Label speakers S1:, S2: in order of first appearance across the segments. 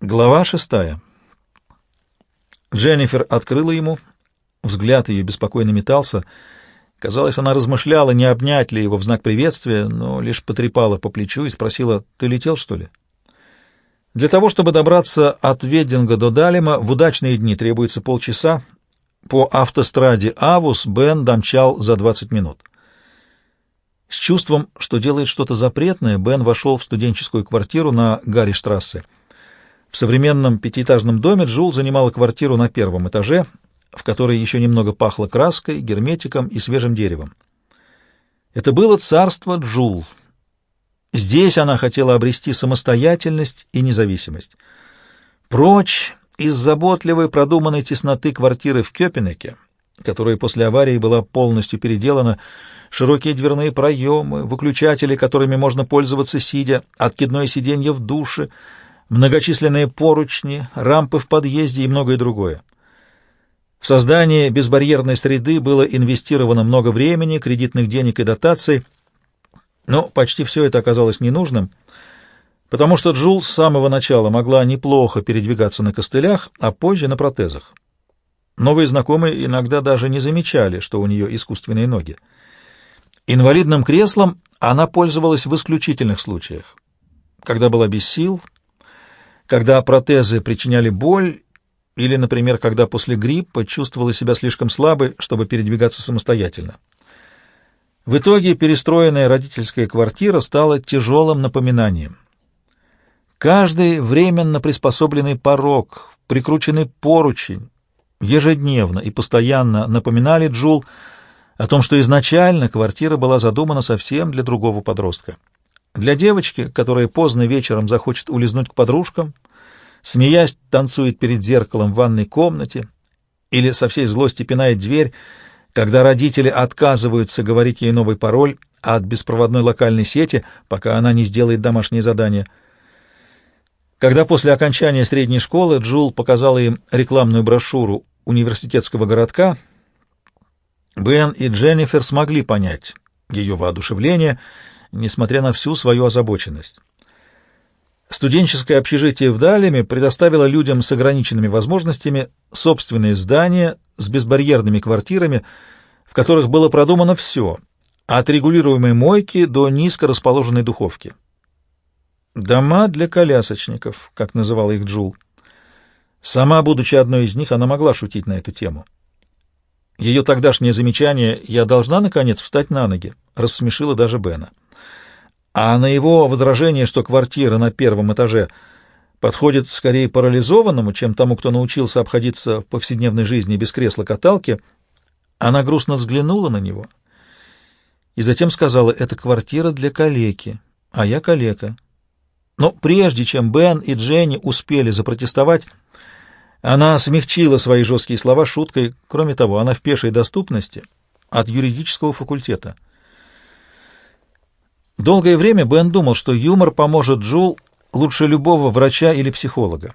S1: Глава шестая. Дженнифер открыла ему, взгляд ее беспокойно метался. Казалось, она размышляла, не обнять ли его в знак приветствия, но лишь потрепала по плечу и спросила, «Ты летел, что ли?» Для того, чтобы добраться от Веддинга до Далима, в удачные дни требуется полчаса. По автостраде Авус Бен домчал за 20 минут. С чувством, что делает что-то запретное, Бен вошел в студенческую квартиру на Гарри-штрассе. В современном пятиэтажном доме Джул занимала квартиру на первом этаже, в которой еще немного пахло краской, герметиком и свежим деревом. Это было царство Джул. Здесь она хотела обрести самостоятельность и независимость. Прочь из заботливой, продуманной тесноты квартиры в Кёпенеке, которая после аварии была полностью переделана, широкие дверные проемы, выключатели, которыми можно пользоваться сидя, откидное сиденье в душе, многочисленные поручни, рампы в подъезде и многое другое. В создание безбарьерной среды было инвестировано много времени, кредитных денег и дотаций, но почти все это оказалось ненужным, потому что Джул с самого начала могла неплохо передвигаться на костылях, а позже на протезах. Новые знакомые иногда даже не замечали, что у нее искусственные ноги. Инвалидным креслом она пользовалась в исключительных случаях, когда была без сил, когда протезы причиняли боль или, например, когда после гриппа чувствовала себя слишком слабой, чтобы передвигаться самостоятельно. В итоге перестроенная родительская квартира стала тяжелым напоминанием. Каждый временно приспособленный порог, прикрученный поручень, ежедневно и постоянно напоминали Джул о том, что изначально квартира была задумана совсем для другого подростка. Для девочки, которая поздно вечером захочет улизнуть к подружкам, смеясь, танцует перед зеркалом в ванной комнате или со всей злости пинает дверь, когда родители отказываются говорить ей новый пароль от беспроводной локальной сети, пока она не сделает домашнее задание. Когда после окончания средней школы Джул показала им рекламную брошюру университетского городка, Бен и Дженнифер смогли понять ее воодушевление, несмотря на всю свою озабоченность. Студенческое общежитие в Далеме предоставило людям с ограниченными возможностями собственные здания с безбарьерными квартирами, в которых было продумано все, от регулируемой мойки до низко расположенной духовки. «Дома для колясочников», как называла их Джул. Сама, будучи одной из них, она могла шутить на эту тему. Ее тогдашнее замечание «я должна, наконец, встать на ноги» рассмешило даже Бена. А на его возражение, что квартира на первом этаже подходит скорее парализованному, чем тому, кто научился обходиться в повседневной жизни без кресла-каталки, она грустно взглянула на него и затем сказала, «Это квартира для калеки, а я калека». Но прежде чем Бен и Дженни успели запротестовать, она смягчила свои жесткие слова шуткой. Кроме того, она в пешей доступности от юридического факультета. Долгое время Бен думал, что юмор поможет Джул лучше любого врача или психолога.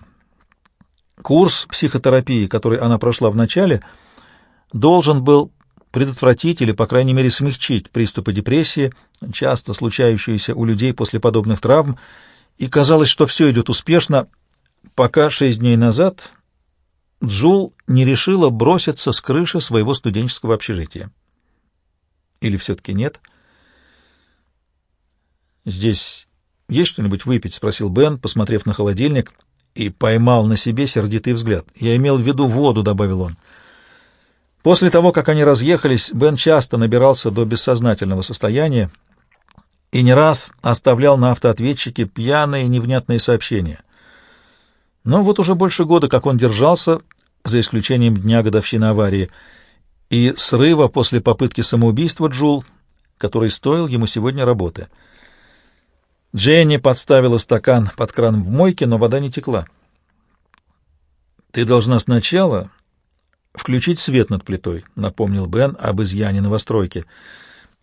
S1: Курс психотерапии, который она прошла в начале, должен был предотвратить или, по крайней мере, смягчить приступы депрессии, часто случающиеся у людей после подобных травм, и казалось, что все идет успешно, пока шесть дней назад Джул не решила броситься с крыши своего студенческого общежития. Или все-таки нет? «Здесь есть что-нибудь выпить?» — спросил Бен, посмотрев на холодильник, и поймал на себе сердитый взгляд. «Я имел в виду воду», — добавил он. После того, как они разъехались, Бен часто набирался до бессознательного состояния и не раз оставлял на автоответчике пьяные невнятные сообщения. Но вот уже больше года, как он держался, за исключением дня годовщины аварии, и срыва после попытки самоубийства Джул, который стоил ему сегодня работы. Дженни подставила стакан под кран в мойке, но вода не текла. «Ты должна сначала включить свет над плитой», — напомнил Бен об изъяне новостройки.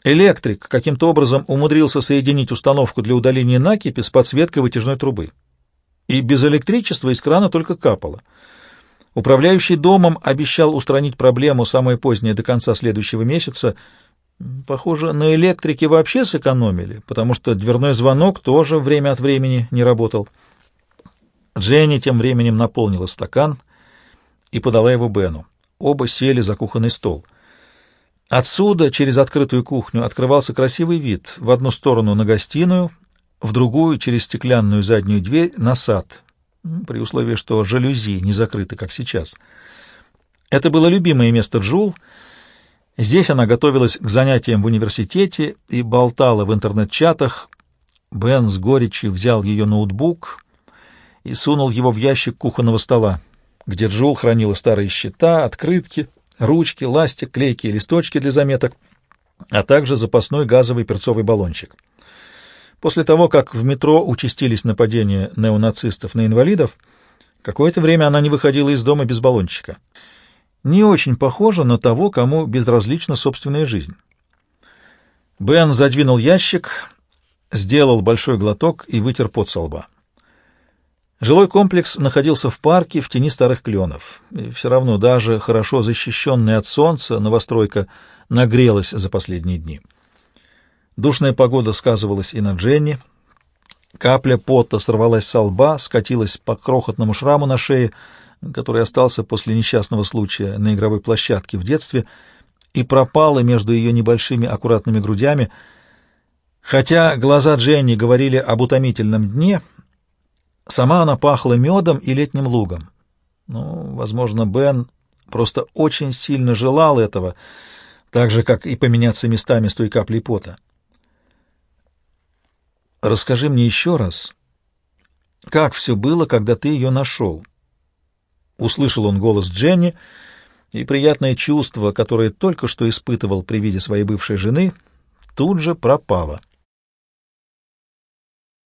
S1: Электрик каким-то образом умудрился соединить установку для удаления накипи с подсветкой вытяжной трубы и без электричества из крана только капало. Управляющий домом обещал устранить проблему самое позднее до конца следующего месяца. Похоже, на электрике вообще сэкономили, потому что дверной звонок тоже время от времени не работал. Дженни тем временем наполнила стакан и подала его Бену. Оба сели за кухонный стол. Отсюда, через открытую кухню, открывался красивый вид. В одну сторону на гостиную, в другую, через стеклянную заднюю дверь, на сад, при условии, что жалюзи не закрыты, как сейчас. Это было любимое место Джул. Здесь она готовилась к занятиям в университете и болтала в интернет-чатах. Бен с горечью взял ее ноутбук и сунул его в ящик кухонного стола, где Джул хранила старые счета, открытки, ручки, ластик, клейкие листочки для заметок, а также запасной газовый перцовый баллончик. После того, как в метро участились нападения неонацистов на инвалидов, какое-то время она не выходила из дома без баллончика. Не очень похоже на того, кому безразлична собственная жизнь. Бен задвинул ящик, сделал большой глоток и вытер пот со лба. Жилой комплекс находился в парке в тени старых кленов. И все равно даже хорошо защищенная от солнца новостройка нагрелась за последние дни. Душная погода сказывалась и на Дженни. Капля пота сорвалась со лба, скатилась по крохотному шраму на шее, который остался после несчастного случая на игровой площадке в детстве, и пропала между ее небольшими аккуратными грудями. Хотя глаза Дженни говорили об утомительном дне — Сама она пахла медом и летним лугом. Ну, возможно, Бен просто очень сильно желал этого, так же, как и поменяться местами с той каплей пота. «Расскажи мне еще раз, как все было, когда ты ее нашел?» Услышал он голос Дженни, и приятное чувство, которое только что испытывал при виде своей бывшей жены, тут же пропало.